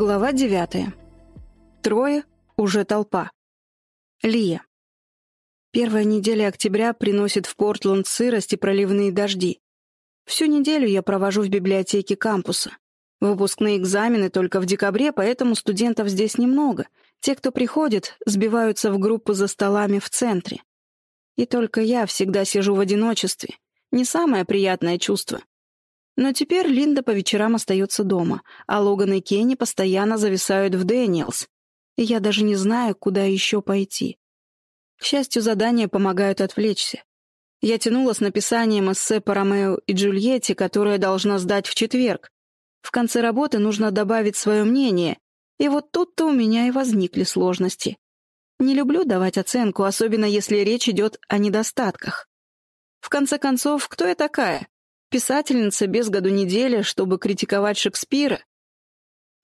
Глава девятая. Трое, уже толпа. Лия. Первая неделя октября приносит в Портленд сырость и проливные дожди. Всю неделю я провожу в библиотеке кампуса. Выпускные экзамены только в декабре, поэтому студентов здесь немного. Те, кто приходит, сбиваются в группы за столами в центре. И только я всегда сижу в одиночестве. Не самое приятное чувство. Но теперь Линда по вечерам остается дома, а Логан и Кенни постоянно зависают в Дэниелс. Я даже не знаю, куда еще пойти. К счастью, задания помогают отвлечься. Я тянула с написанием эссе по Ромео и Джульетте, которое должна сдать в четверг. В конце работы нужно добавить свое мнение, и вот тут-то у меня и возникли сложности. Не люблю давать оценку, особенно если речь идет о недостатках. В конце концов, кто я такая? Писательница без году недели, чтобы критиковать Шекспира?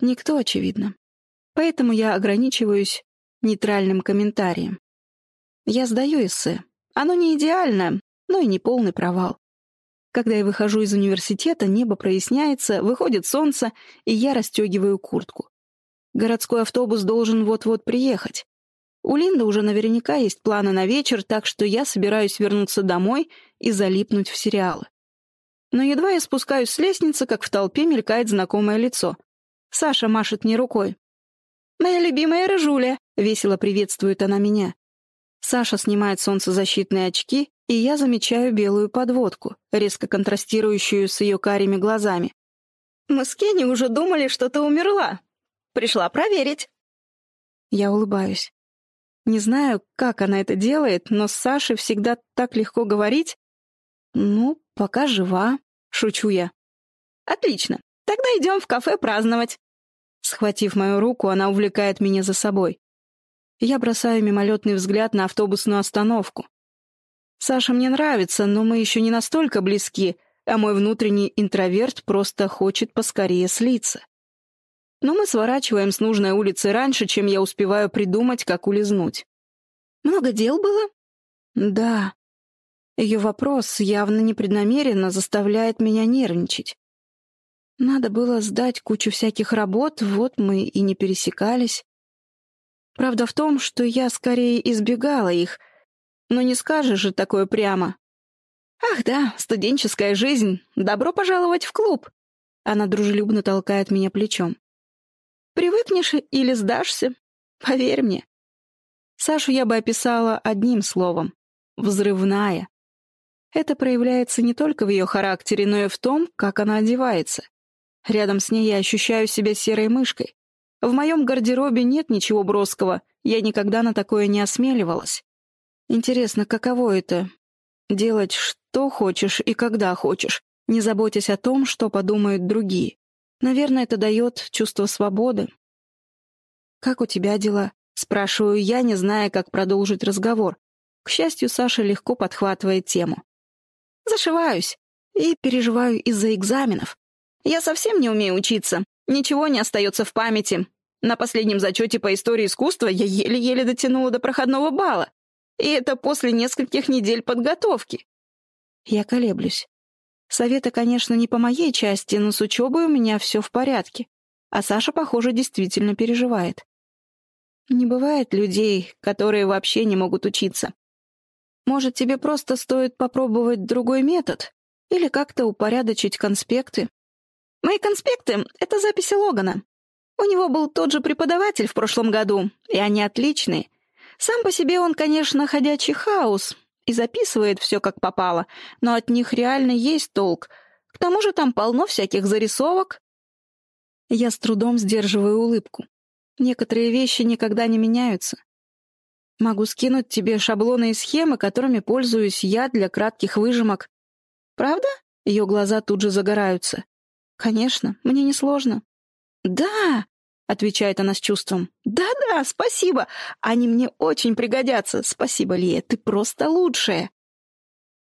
Никто, очевидно. Поэтому я ограничиваюсь нейтральным комментарием. Я сдаю эссе. Оно не идеально, но и не полный провал. Когда я выхожу из университета, небо проясняется, выходит солнце, и я расстегиваю куртку. Городской автобус должен вот-вот приехать. У Линды уже наверняка есть планы на вечер, так что я собираюсь вернуться домой и залипнуть в сериалы. Но едва я спускаюсь с лестницы, как в толпе мелькает знакомое лицо. Саша машет мне рукой. «Моя любимая Рыжуля!» — весело приветствует она меня. Саша снимает солнцезащитные очки, и я замечаю белую подводку, резко контрастирующую с ее карими глазами. «Мы с Кенни уже думали, что ты умерла. Пришла проверить». Я улыбаюсь. Не знаю, как она это делает, но с Сашей всегда так легко говорить. Ну, пока жива, шучу я. Отлично, тогда идем в кафе праздновать. Схватив мою руку, она увлекает меня за собой. Я бросаю мимолетный взгляд на автобусную остановку. Саша мне нравится, но мы еще не настолько близки, а мой внутренний интроверт просто хочет поскорее слиться. Но мы сворачиваем с нужной улицы раньше, чем я успеваю придумать, как улизнуть. «Много дел было?» «Да», ее вопрос явно непреднамеренно заставляет меня нервничать. Надо было сдать кучу всяких работ, вот мы и не пересекались. Правда в том, что я скорее избегала их, но не скажешь же такое прямо. «Ах да, студенческая жизнь, добро пожаловать в клуб!» Она дружелюбно толкает меня плечом. «Привыкнешь или сдашься? Поверь мне». Сашу я бы описала одним словом — взрывная. Это проявляется не только в ее характере, но и в том, как она одевается. Рядом с ней я ощущаю себя серой мышкой. В моем гардеробе нет ничего броского, я никогда на такое не осмеливалась. Интересно, каково это — делать что хочешь и когда хочешь, не заботясь о том, что подумают другие. Наверное, это дает чувство свободы. «Как у тебя дела?» — спрашиваю я, не зная, как продолжить разговор. К счастью, Саша легко подхватывает тему. Зашиваюсь и переживаю из-за экзаменов. Я совсем не умею учиться, ничего не остается в памяти. На последнем зачете по истории искусства я еле-еле дотянула до проходного балла. И это после нескольких недель подготовки. Я колеблюсь. Советы, конечно, не по моей части, но с учебой у меня все в порядке. А Саша, похоже, действительно переживает. Не бывает людей, которые вообще не могут учиться. Может, тебе просто стоит попробовать другой метод? Или как-то упорядочить конспекты? Мои конспекты — это записи Логана. У него был тот же преподаватель в прошлом году, и они отличные. Сам по себе он, конечно, ходячий хаос и записывает все как попало, но от них реально есть толк. К тому же там полно всяких зарисовок. Я с трудом сдерживаю улыбку. Некоторые вещи никогда не меняются. Могу скинуть тебе шаблоны и схемы, которыми пользуюсь я для кратких выжимок. Правда? Ее глаза тут же загораются. Конечно, мне несложно. Да, отвечает она с чувством. Да-да, спасибо. Они мне очень пригодятся. Спасибо, Лия, ты просто лучшая.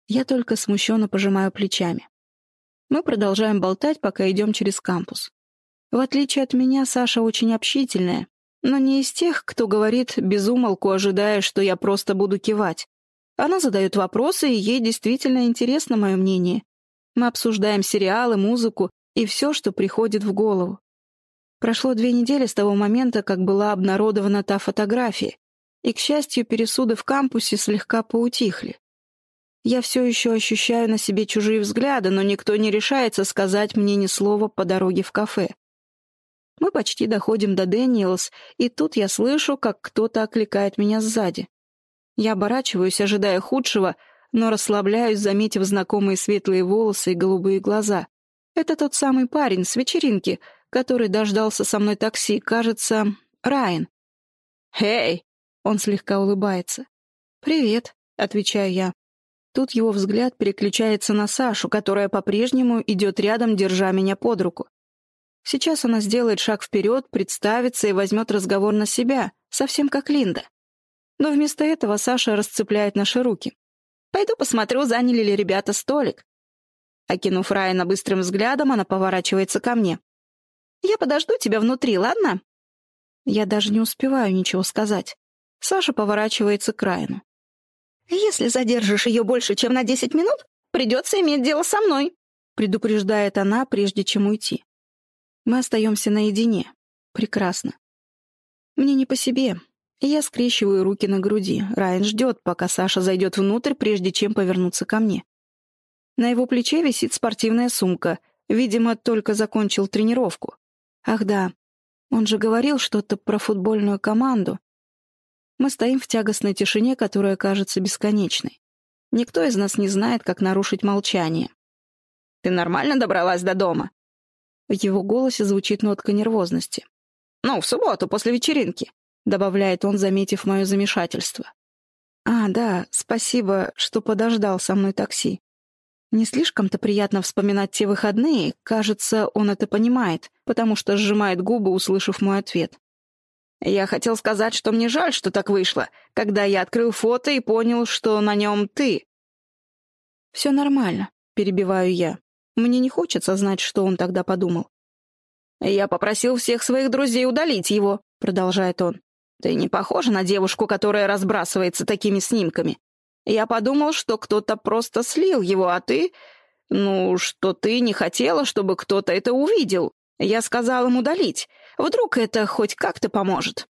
Я только смущенно пожимаю плечами. Мы продолжаем болтать, пока идем через кампус. В отличие от меня, Саша очень общительная, но не из тех, кто говорит безумолку, ожидая, что я просто буду кивать. Она задает вопросы, и ей действительно интересно мое мнение. Мы обсуждаем сериалы, музыку и все, что приходит в голову. Прошло две недели с того момента, как была обнародована та фотография, и, к счастью, пересуды в кампусе слегка поутихли. Я все еще ощущаю на себе чужие взгляды, но никто не решается сказать мне ни слова по дороге в кафе. Мы почти доходим до Дэниелс, и тут я слышу, как кто-то окликает меня сзади. Я оборачиваюсь, ожидая худшего, но расслабляюсь, заметив знакомые светлые волосы и голубые глаза. Это тот самый парень с вечеринки, который дождался со мной такси, кажется, Райан. «Эй!» — он слегка улыбается. «Привет», — отвечаю я. Тут его взгляд переключается на Сашу, которая по-прежнему идет рядом, держа меня под руку. Сейчас она сделает шаг вперед, представится и возьмет разговор на себя, совсем как Линда. Но вместо этого Саша расцепляет наши руки. «Пойду посмотрю, заняли ли ребята столик». Окинув Райана быстрым взглядом, она поворачивается ко мне. «Я подожду тебя внутри, ладно?» Я даже не успеваю ничего сказать. Саша поворачивается к Райану. «Если задержишь ее больше, чем на десять минут, придется иметь дело со мной», предупреждает она, прежде чем уйти. Мы остаемся наедине. Прекрасно. Мне не по себе. Я скрещиваю руки на груди. Райан ждет, пока Саша зайдет внутрь, прежде чем повернуться ко мне. На его плече висит спортивная сумка. Видимо, только закончил тренировку. Ах да, он же говорил что-то про футбольную команду. Мы стоим в тягостной тишине, которая кажется бесконечной. Никто из нас не знает, как нарушить молчание. «Ты нормально добралась до дома?» В его голосе звучит нотка нервозности. «Ну, в субботу, после вечеринки», — добавляет он, заметив мое замешательство. «А, да, спасибо, что подождал со мной такси. Не слишком-то приятно вспоминать те выходные, кажется, он это понимает, потому что сжимает губы, услышав мой ответ. Я хотел сказать, что мне жаль, что так вышло, когда я открыл фото и понял, что на нем ты. «Все нормально», — перебиваю я. Мне не хочется знать, что он тогда подумал. «Я попросил всех своих друзей удалить его», — продолжает он. «Ты не похожа на девушку, которая разбрасывается такими снимками. Я подумал, что кто-то просто слил его, а ты... Ну, что ты не хотела, чтобы кто-то это увидел. Я сказал им удалить. Вдруг это хоть как-то поможет».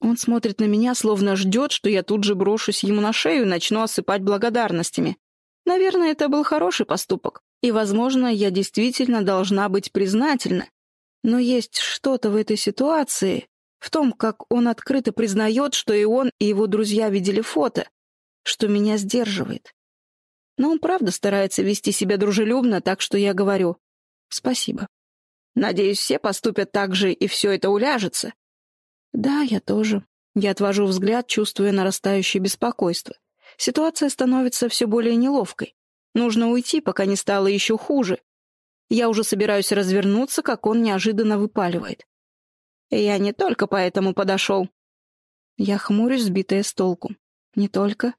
Он смотрит на меня, словно ждет, что я тут же брошусь ему на шею и начну осыпать благодарностями. Наверное, это был хороший поступок, и, возможно, я действительно должна быть признательна. Но есть что-то в этой ситуации, в том, как он открыто признает, что и он, и его друзья видели фото, что меня сдерживает. Но он правда старается вести себя дружелюбно, так что я говорю «спасибо». Надеюсь, все поступят так же, и все это уляжется. Да, я тоже. Я отвожу взгляд, чувствуя нарастающее беспокойство. Ситуация становится все более неловкой. Нужно уйти, пока не стало еще хуже. Я уже собираюсь развернуться, как он неожиданно выпаливает. Я не только поэтому подошел. Я хмурюсь, сбитая с толку. Не только?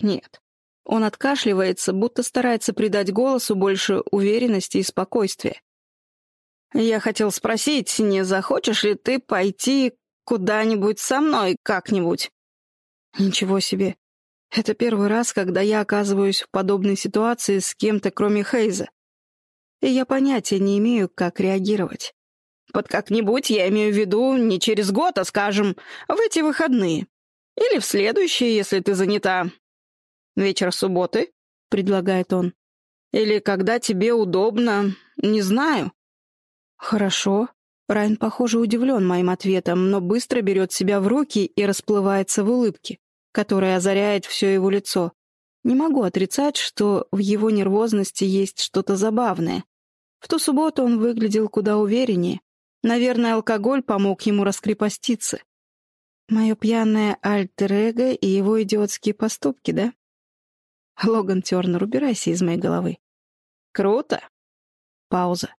Нет. Он откашливается, будто старается придать голосу больше уверенности и спокойствия. Я хотел спросить, не захочешь ли ты пойти куда-нибудь со мной как-нибудь? Ничего себе. Это первый раз, когда я оказываюсь в подобной ситуации с кем-то, кроме Хейза. И я понятия не имею, как реагировать. Под как-нибудь я имею в виду не через год, а, скажем, в эти выходные. Или в следующие, если ты занята. Вечер субботы, — предлагает он. Или когда тебе удобно, не знаю. Хорошо. Райан, похоже, удивлен моим ответом, но быстро берет себя в руки и расплывается в улыбке которая озаряет все его лицо. Не могу отрицать, что в его нервозности есть что-то забавное. В ту субботу он выглядел куда увереннее. Наверное, алкоголь помог ему раскрепоститься. Мое пьяное альтер-эго и его идиотские поступки, да? Логан Тернер, убирайся из моей головы. Круто. Пауза.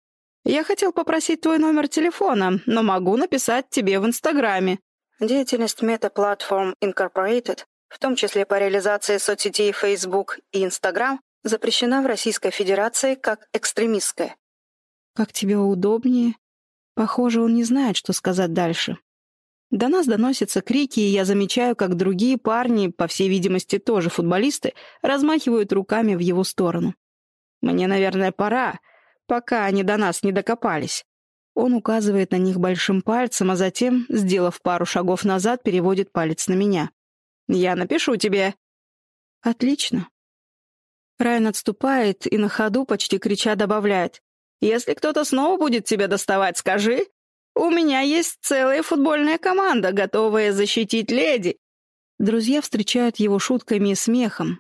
Я хотел попросить твой номер телефона, но могу написать тебе в Инстаграме. Деятельность Meta Platform Incorporated, в том числе по реализации соцсетей Facebook и Instagram, запрещена в Российской Федерации как экстремистская. Как тебе удобнее? Похоже, он не знает, что сказать дальше. До нас доносятся крики, и я замечаю, как другие парни, по всей видимости, тоже футболисты, размахивают руками в его сторону. Мне, наверное, пора, пока они до нас не докопались. Он указывает на них большим пальцем, а затем, сделав пару шагов назад, переводит палец на меня. «Я напишу тебе». «Отлично». Райан отступает и на ходу, почти крича, добавляет. «Если кто-то снова будет тебя доставать, скажи. У меня есть целая футбольная команда, готовая защитить леди». Друзья встречают его шутками и смехом.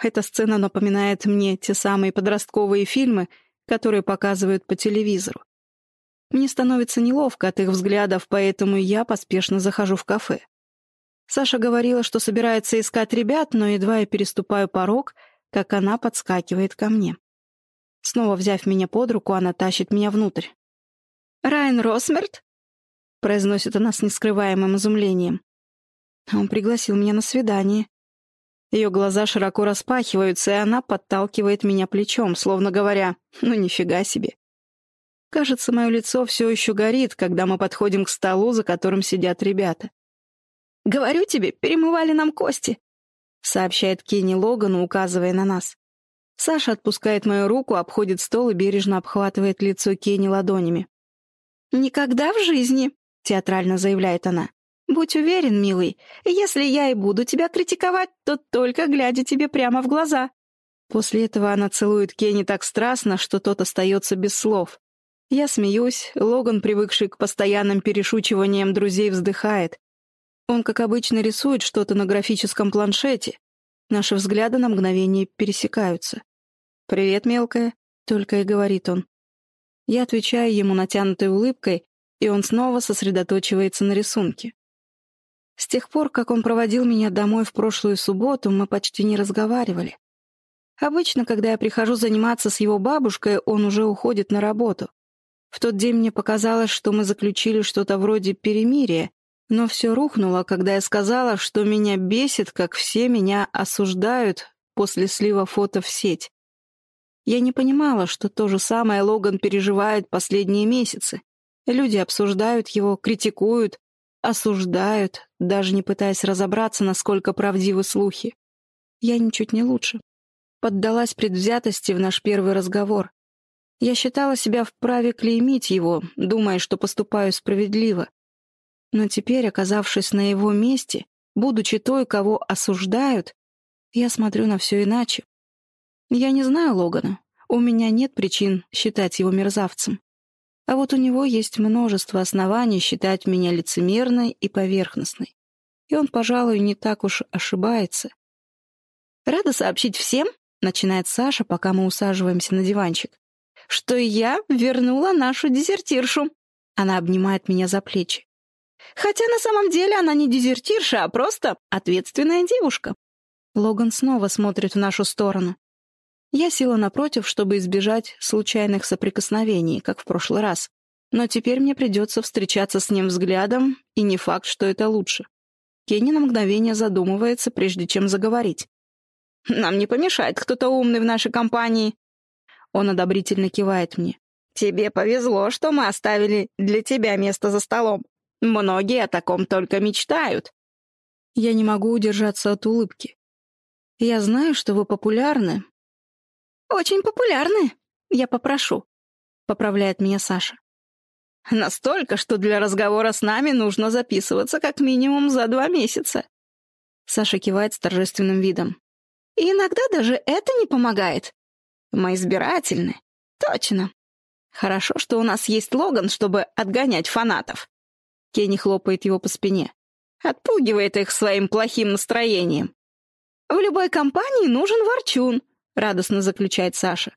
Эта сцена напоминает мне те самые подростковые фильмы, которые показывают по телевизору. Мне становится неловко от их взглядов, поэтому я поспешно захожу в кафе. Саша говорила, что собирается искать ребят, но едва я переступаю порог, как она подскакивает ко мне. Снова взяв меня под руку, она тащит меня внутрь. «Райан Росмерт?» — произносит она с нескрываемым изумлением. Он пригласил меня на свидание. Ее глаза широко распахиваются, и она подталкивает меня плечом, словно говоря, «Ну нифига себе». Кажется, мое лицо все еще горит, когда мы подходим к столу, за которым сидят ребята. «Говорю тебе, перемывали нам кости», — сообщает Кенни Логану, указывая на нас. Саша отпускает мою руку, обходит стол и бережно обхватывает лицо Кенни ладонями. «Никогда в жизни», — театрально заявляет она. «Будь уверен, милый, если я и буду тебя критиковать, то только глядя тебе прямо в глаза». После этого она целует Кенни так страстно, что тот остается без слов. Я смеюсь, Логан, привыкший к постоянным перешучиваниям друзей, вздыхает. Он, как обычно, рисует что-то на графическом планшете. Наши взгляды на мгновение пересекаются. «Привет, мелкая», — только и говорит он. Я отвечаю ему натянутой улыбкой, и он снова сосредоточивается на рисунке. С тех пор, как он проводил меня домой в прошлую субботу, мы почти не разговаривали. Обычно, когда я прихожу заниматься с его бабушкой, он уже уходит на работу. В тот день мне показалось, что мы заключили что-то вроде перемирия, но все рухнуло, когда я сказала, что меня бесит, как все меня осуждают после слива фото в сеть. Я не понимала, что то же самое Логан переживает последние месяцы. Люди обсуждают его, критикуют, осуждают, даже не пытаясь разобраться, насколько правдивы слухи. Я ничуть не лучше. Поддалась предвзятости в наш первый разговор. Я считала себя вправе клеймить его, думая, что поступаю справедливо. Но теперь, оказавшись на его месте, будучи той, кого осуждают, я смотрю на все иначе. Я не знаю Логана, у меня нет причин считать его мерзавцем. А вот у него есть множество оснований считать меня лицемерной и поверхностной. И он, пожалуй, не так уж ошибается. «Рада сообщить всем», — начинает Саша, пока мы усаживаемся на диванчик, что я вернула нашу дезертиршу. Она обнимает меня за плечи. Хотя на самом деле она не дезертирша, а просто ответственная девушка. Логан снова смотрит в нашу сторону. Я села напротив, чтобы избежать случайных соприкосновений, как в прошлый раз. Но теперь мне придется встречаться с ним взглядом, и не факт, что это лучше. Кенни на мгновение задумывается, прежде чем заговорить. «Нам не помешает кто-то умный в нашей компании», он одобрительно кивает мне. «Тебе повезло, что мы оставили для тебя место за столом. Многие о таком только мечтают». Я не могу удержаться от улыбки. Я знаю, что вы популярны. Очень популярны. Я попрошу. Поправляет меня Саша. Настолько, что для разговора с нами нужно записываться как минимум за два месяца. Саша кивает с торжественным видом. И иногда даже это не помогает. Мы избирательны. Точно. Хорошо, что у нас есть Логан, чтобы отгонять фанатов. Кенни хлопает его по спине. Отпугивает их своим плохим настроением. В любой компании нужен ворчун, радостно заключает Саша.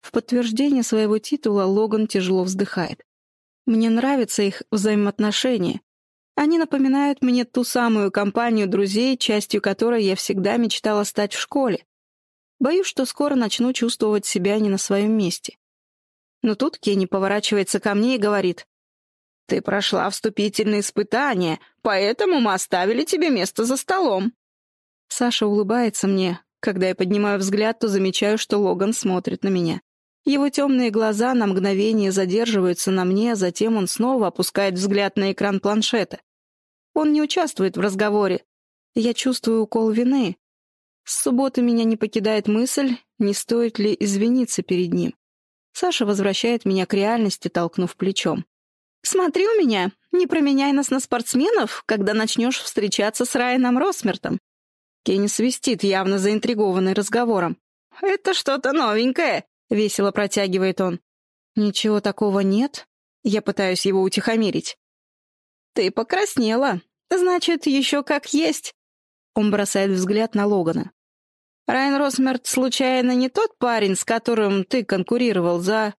В подтверждение своего титула Логан тяжело вздыхает. Мне нравятся их взаимоотношения. Они напоминают мне ту самую компанию друзей, частью которой я всегда мечтала стать в школе. Боюсь, что скоро начну чувствовать себя не на своем месте. Но тут Кенни поворачивается ко мне и говорит. «Ты прошла вступительные испытания, поэтому мы оставили тебе место за столом». Саша улыбается мне. Когда я поднимаю взгляд, то замечаю, что Логан смотрит на меня. Его темные глаза на мгновение задерживаются на мне, а затем он снова опускает взгляд на экран планшета. Он не участвует в разговоре. Я чувствую укол вины, с субботы меня не покидает мысль, не стоит ли извиниться перед ним. Саша возвращает меня к реальности, толкнув плечом. «Смотри у меня, не променяй нас на спортсменов, когда начнешь встречаться с Райаном Росмертом». Кенни свистит, явно заинтригованный разговором. «Это что-то новенькое», — весело протягивает он. «Ничего такого нет?» Я пытаюсь его утихомирить. «Ты покраснела. Значит, еще как есть». Он бросает взгляд на Логана. «Райан Росмерт, случайно, не тот парень, с которым ты конкурировал за...»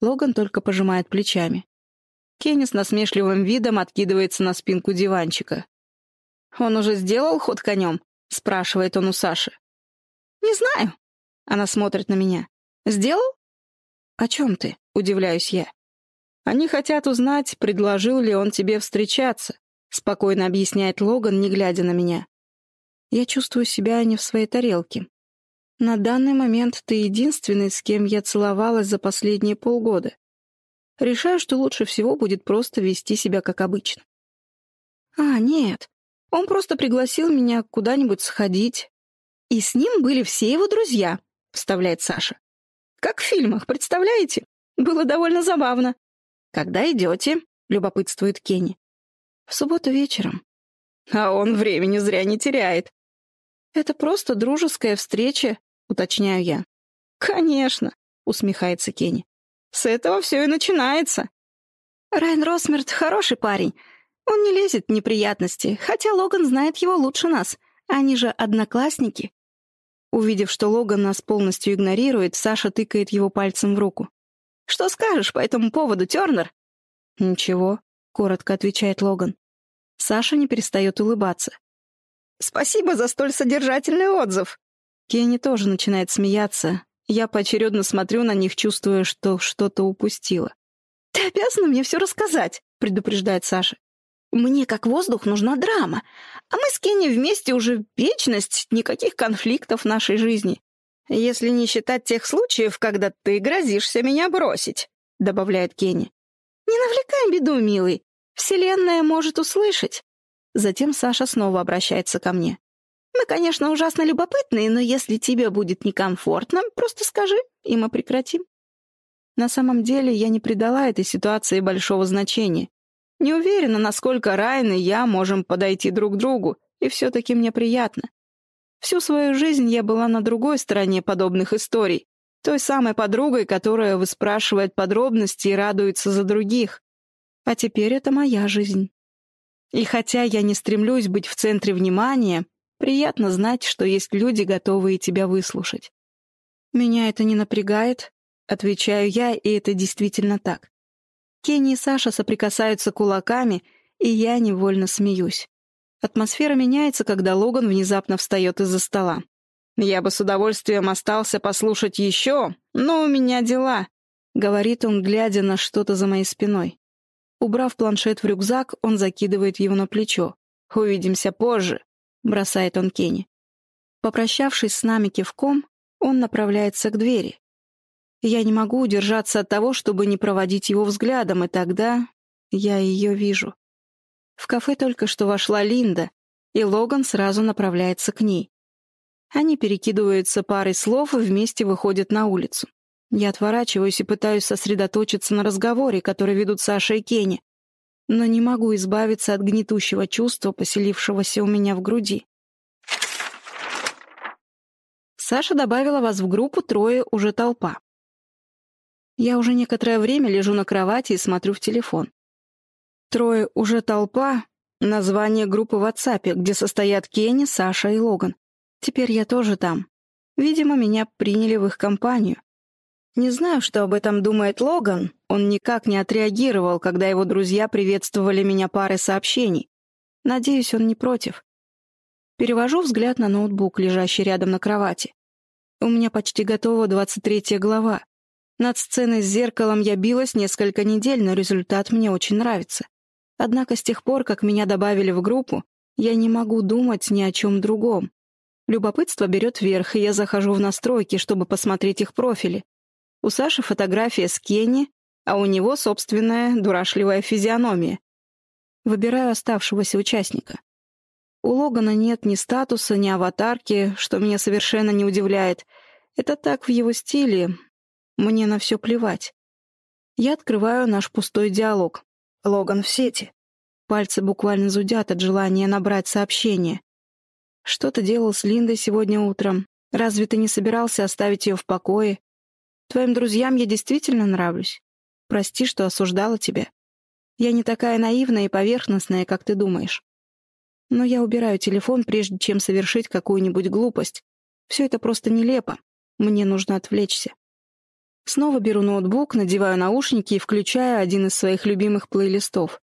Логан только пожимает плечами. Кенни с насмешливым видом откидывается на спинку диванчика. «Он уже сделал ход конем?» — спрашивает он у Саши. «Не знаю». Она смотрит на меня. «Сделал?» «О чем ты?» — удивляюсь я. «Они хотят узнать, предложил ли он тебе встречаться», — спокойно объясняет Логан, не глядя на меня. Я чувствую себя не в своей тарелке. На данный момент ты единственный, с кем я целовалась за последние полгода. Решаю, что лучше всего будет просто вести себя как обычно. А, нет, он просто пригласил меня куда-нибудь сходить. И с ним были все его друзья, вставляет Саша. Как в фильмах, представляете? Было довольно забавно. Когда идете? любопытствует Кенни. В субботу вечером. А он времени зря не теряет. Это просто дружеская встреча, уточняю я. Конечно, усмехается Кенни. С этого все и начинается. Райан Росмерт хороший парень. Он не лезет в неприятности, хотя Логан знает его лучше нас. Они же одноклассники. Увидев, что Логан нас полностью игнорирует, Саша тыкает его пальцем в руку. «Что скажешь по этому поводу, Тернер?» «Ничего», — коротко отвечает Логан. Саша не перестает улыбаться. «Спасибо за столь содержательный отзыв!» Кенни тоже начинает смеяться, я поочередно смотрю на них, чувствуя, что что-то упустила. «Ты обязана мне все рассказать», — предупреждает Саша. «Мне, как воздух, нужна драма. А мы с Кенни вместе уже вечность, никаких конфликтов в нашей жизни. Если не считать тех случаев, когда ты грозишься меня бросить», — добавляет Кенни. «Не навлекай беду, милый. Вселенная может услышать». Затем Саша снова обращается ко мне. Мы, конечно, ужасно любопытные, но если тебе будет некомфортно, просто скажи, и мы прекратим. На самом деле я не придала этой ситуации большого значения. Не уверена, насколько Райан и я можем подойти друг к другу, и все-таки мне приятно. Всю свою жизнь я была на другой стороне подобных историй, той самой подругой, которая выспрашивает подробности и радуется за других. А теперь это моя жизнь. И хотя я не стремлюсь быть в центре внимания, Приятно знать, что есть люди, готовые тебя выслушать. Меня это не напрягает, отвечаю я, и это действительно так. Кенни и Саша соприкасаются кулаками, и я невольно смеюсь. Атмосфера меняется, когда Логан внезапно встает из-за стола. «Я бы с удовольствием остался послушать еще, но у меня дела», — говорит он, глядя на что-то за моей спиной. Убрав планшет в рюкзак, он закидывает его на плечо. «Увидимся позже. — бросает он Кенни. Попрощавшись с нами кивком, он направляется к двери. Я не могу удержаться от того, чтобы не проводить его взглядом, и тогда я ее вижу. В кафе только что вошла Линда, и Логан сразу направляется к ней. Они перекидываются парой слов и вместе выходят на улицу. Я отворачиваюсь и пытаюсь сосредоточиться на разговоре, который ведут Саша и Кенни но не могу избавиться от гнетущего чувства, поселившегося у меня в груди. Саша добавила вас в группу «Трое уже толпа». Я уже некоторое время лежу на кровати и смотрю в телефон. «Трое уже толпа» — название группы в WhatsApp, где состоят Кенни, Саша и Логан. Теперь я тоже там. Видимо, меня приняли в их компанию. Не знаю, что об этом думает Логан. Он никак не отреагировал, когда его друзья приветствовали меня парой сообщений. Надеюсь, он не против. Перевожу взгляд на ноутбук, лежащий рядом на кровати. У меня почти готова 23 глава. Над сценой с зеркалом я билась несколько недель, но результат мне очень нравится. Однако с тех пор, как меня добавили в группу, я не могу думать ни о чем другом. Любопытство берет верх, и я захожу в настройки, чтобы посмотреть их профили. У Саши фотография с Кенни, а у него собственная дурашливая физиономия. Выбираю оставшегося участника. У Логана нет ни статуса, ни аватарки, что меня совершенно не удивляет. Это так в его стиле. Мне на все плевать. Я открываю наш пустой диалог. Логан в сети. Пальцы буквально зудят от желания набрать сообщение. Что ты делал с Линдой сегодня утром? Разве ты не собирался оставить ее в покое? Твоим друзьям я действительно нравлюсь. Прости, что осуждала тебя. Я не такая наивная и поверхностная, как ты думаешь. Но я убираю телефон, прежде чем совершить какую-нибудь глупость. Все это просто нелепо. Мне нужно отвлечься. Снова беру ноутбук, надеваю наушники и включаю один из своих любимых плейлистов.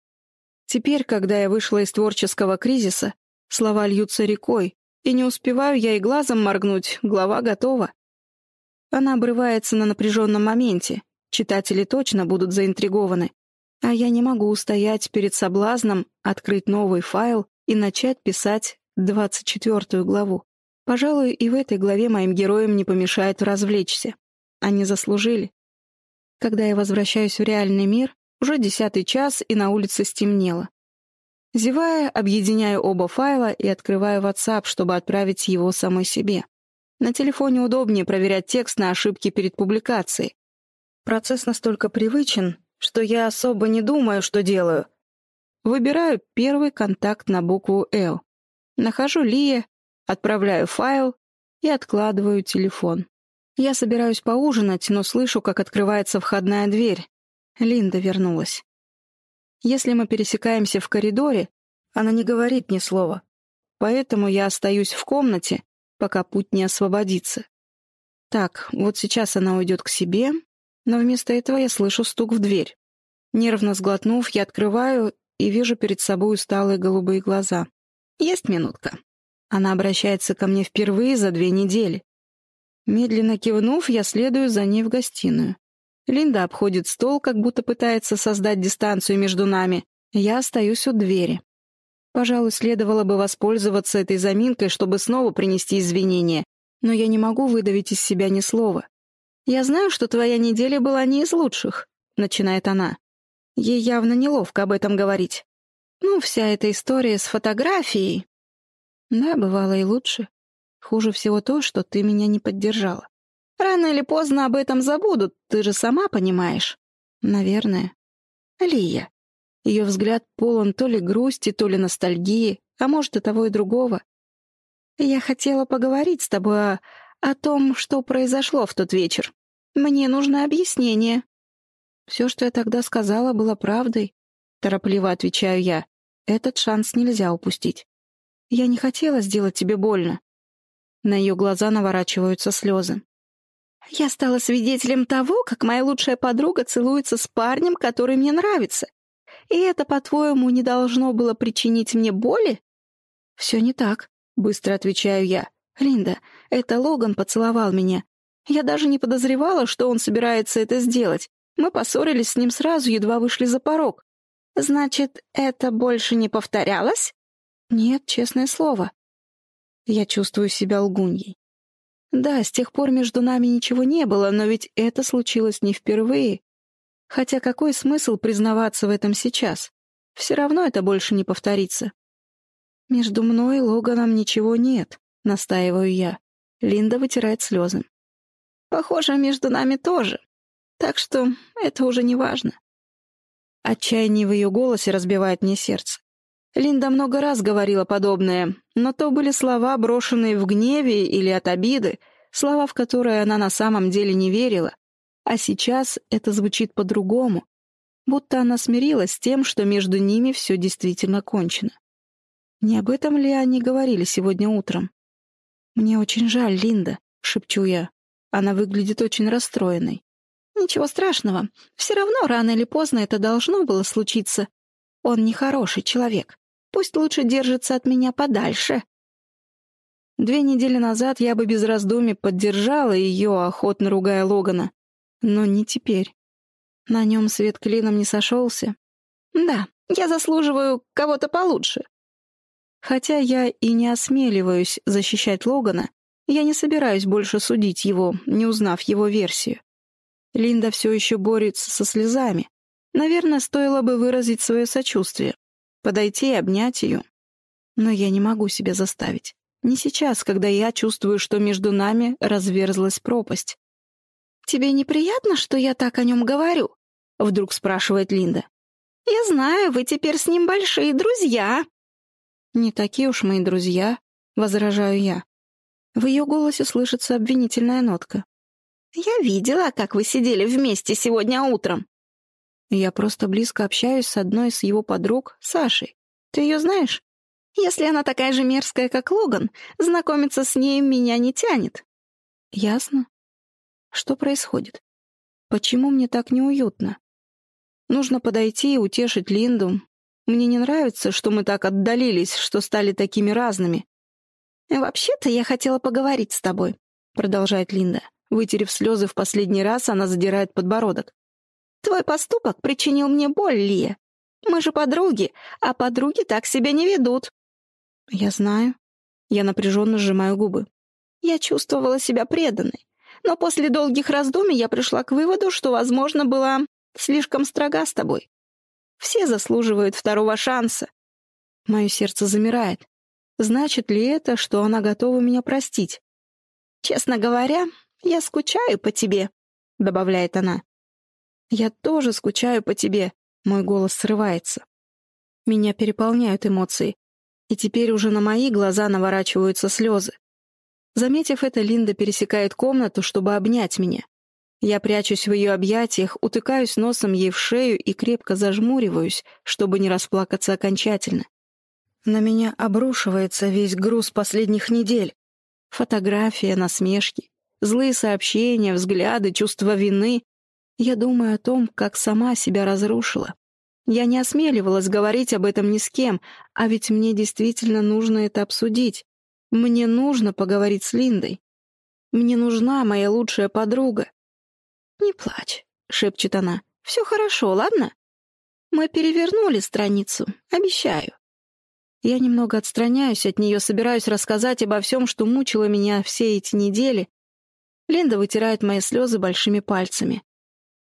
Теперь, когда я вышла из творческого кризиса, слова льются рекой, и не успеваю я и глазом моргнуть, глава готова. Она обрывается на напряженном моменте, читатели точно будут заинтригованы, а я не могу устоять перед соблазном открыть новый файл и начать писать двадцать четвертую главу. Пожалуй, и в этой главе моим героям не помешает развлечься. Они заслужили. Когда я возвращаюсь в реальный мир, уже десятый час, и на улице стемнело. Зевая, объединяю оба файла и открываю WhatsApp, чтобы отправить его самой себе. На телефоне удобнее проверять текст на ошибки перед публикацией. Процесс настолько привычен, что я особо не думаю, что делаю, Выбираю первый контакт на букву «Л». Нахожу Лия, отправляю файл и откладываю телефон. Я собираюсь поужинать, но слышу, как открывается входная дверь. Линда вернулась. Если мы пересекаемся в коридоре, она не говорит ни слова. Поэтому я остаюсь в комнате, пока путь не освободится. Так, вот сейчас она уйдет к себе, но вместо этого я слышу стук в дверь. Нервно сглотнув, я открываю и вижу перед собой усталые голубые глаза. «Есть минутка». Она обращается ко мне впервые за две недели. Медленно кивнув, я следую за ней в гостиную. Линда обходит стол, как будто пытается создать дистанцию между нами. Я остаюсь у двери. Пожалуй, следовало бы воспользоваться этой заминкой, чтобы снова принести извинения, но я не могу выдавить из себя ни слова. «Я знаю, что твоя неделя была не из лучших», — начинает она. Ей явно неловко об этом говорить. Ну, вся эта история с фотографией. Да, бывало и лучше. Хуже всего то, что ты меня не поддержала. Рано или поздно об этом забудут, ты же сама понимаешь. Наверное. Лия. Ее взгляд полон то ли грусти, то ли ностальгии, а может и того и другого. Я хотела поговорить с тобой о, о том, что произошло в тот вечер. Мне нужно объяснение. Все, что я тогда сказала, было правдой. Торопливо отвечаю я. Этот шанс нельзя упустить. Я не хотела сделать тебе больно. На ее глаза наворачиваются слезы. Я стала свидетелем того, как моя лучшая подруга целуется с парнем, который мне нравится. И это, по-твоему, не должно было причинить мне боли? Все не так, быстро отвечаю я. Линда, это Логан поцеловал меня. Я даже не подозревала, что он собирается это сделать. Мы поссорились с ним сразу, едва вышли за порог. Значит, это больше не повторялось? Нет, честное слово. Я чувствую себя лгуньей. Да, с тех пор между нами ничего не было, но ведь это случилось не впервые. Хотя какой смысл признаваться в этом сейчас? Все равно это больше не повторится. Между мной и Логаном ничего нет, настаиваю я. Линда вытирает слезы. Похоже, между нами тоже. Так что это уже не важно. Отчаяние в ее голосе разбивает мне сердце. Линда много раз говорила подобное, но то были слова, брошенные в гневе или от обиды, слова, в которые она на самом деле не верила. А сейчас это звучит по-другому, будто она смирилась с тем, что между ними все действительно кончено. Не об этом ли они говорили сегодня утром? «Мне очень жаль, Линда», — шепчу я. Она выглядит очень расстроенной. Ничего страшного. Все равно рано или поздно это должно было случиться. Он нехороший человек. Пусть лучше держится от меня подальше. Две недели назад я бы без раздумий поддержала ее, охотно ругая Логана. Но не теперь. На нем свет клином не сошелся. Да, я заслуживаю кого-то получше. Хотя я и не осмеливаюсь защищать Логана, я не собираюсь больше судить его, не узнав его версию. Линда все еще борется со слезами. Наверное, стоило бы выразить свое сочувствие, подойти и обнять ее. Но я не могу себя заставить. Не сейчас, когда я чувствую, что между нами разверзлась пропасть. «Тебе неприятно, что я так о нем говорю?» — вдруг спрашивает Линда. «Я знаю, вы теперь с ним большие друзья». «Не такие уж мои друзья», — возражаю я. В ее голосе слышится обвинительная нотка. «Я видела, как вы сидели вместе сегодня утром». «Я просто близко общаюсь с одной из его подруг, Сашей. Ты ее знаешь? Если она такая же мерзкая, как Логан, знакомиться с ней меня не тянет». «Ясно. Что происходит? Почему мне так неуютно? Нужно подойти и утешить Линду. Мне не нравится, что мы так отдалились, что стали такими разными. «Вообще-то я хотела поговорить с тобой», — продолжает Линда. Вытерев слезы в последний раз, она задирает подбородок. «Твой поступок причинил мне боль, Лия. Мы же подруги, а подруги так себя не ведут». «Я знаю». Я напряженно сжимаю губы. Я чувствовала себя преданной. Но после долгих раздумий я пришла к выводу, что, возможно, была слишком строга с тобой. Все заслуживают второго шанса. Мое сердце замирает. Значит ли это, что она готова меня простить? «Честно говоря, я скучаю по тебе», — добавляет она. «Я тоже скучаю по тебе», — мой голос срывается. Меня переполняют эмоции, и теперь уже на мои глаза наворачиваются слезы. Заметив это, Линда пересекает комнату, чтобы обнять меня. Я прячусь в ее объятиях, утыкаюсь носом ей в шею и крепко зажмуриваюсь, чтобы не расплакаться окончательно. На меня обрушивается весь груз последних недель. Фотография, насмешки, злые сообщения, взгляды, чувство вины. Я думаю о том, как сама себя разрушила. Я не осмеливалась говорить об этом ни с кем, а ведь мне действительно нужно это обсудить. Мне нужно поговорить с Линдой. Мне нужна моя лучшая подруга. «Не плачь», — шепчет она. «Все хорошо, ладно? Мы перевернули страницу, обещаю». Я немного отстраняюсь от нее, собираюсь рассказать обо всем, что мучило меня все эти недели. Линда вытирает мои слезы большими пальцами.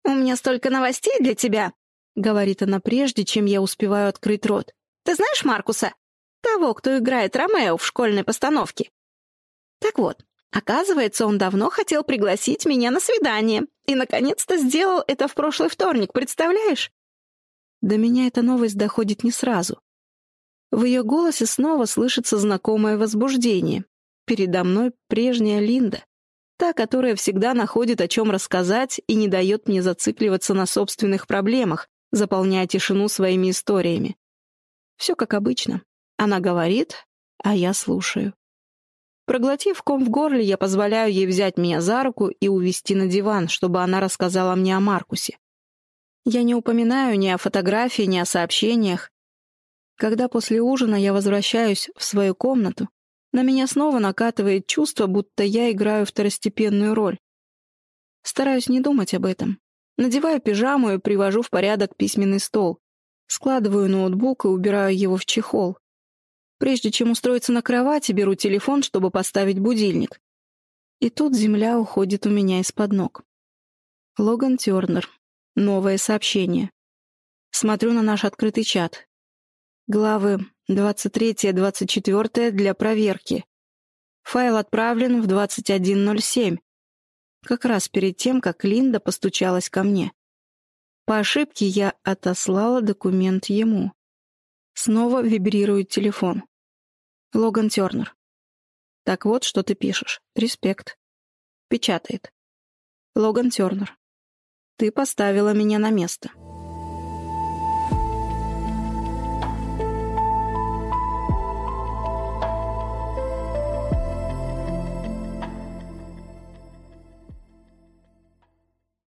«У меня столько новостей для тебя», — говорит она прежде, чем я успеваю открыть рот. «Ты знаешь Маркуса? Того, кто играет Ромео в школьной постановке. Так вот, оказывается, он давно хотел пригласить меня на свидание. И, наконец-то, сделал это в прошлый вторник, представляешь? До меня эта новость доходит не сразу. В ее голосе снова слышится знакомое возбуждение. Передо мной прежняя Линда. Та, которая всегда находит о чем рассказать и не дает мне зацикливаться на собственных проблемах, заполняя тишину своими историями. Все как обычно. Она говорит, а я слушаю. Проглотив ком в горле, я позволяю ей взять меня за руку и увести на диван, чтобы она рассказала мне о Маркусе. Я не упоминаю ни о фотографии, ни о сообщениях. Когда после ужина я возвращаюсь в свою комнату, на меня снова накатывает чувство, будто я играю второстепенную роль. Стараюсь не думать об этом. Надеваю пижаму и привожу в порядок письменный стол. Складываю ноутбук и убираю его в чехол. Прежде чем устроиться на кровати, беру телефон, чтобы поставить будильник. И тут земля уходит у меня из-под ног. Логан Тернер. Новое сообщение. Смотрю на наш открытый чат. Главы 23-24 для проверки. Файл отправлен в 21.07. Как раз перед тем, как Линда постучалась ко мне. По ошибке я отослала документ ему. Снова вибрирует телефон. Логан Тернер. Так вот, что ты пишешь. Респект. Печатает. Логан Тернер. Ты поставила меня на место.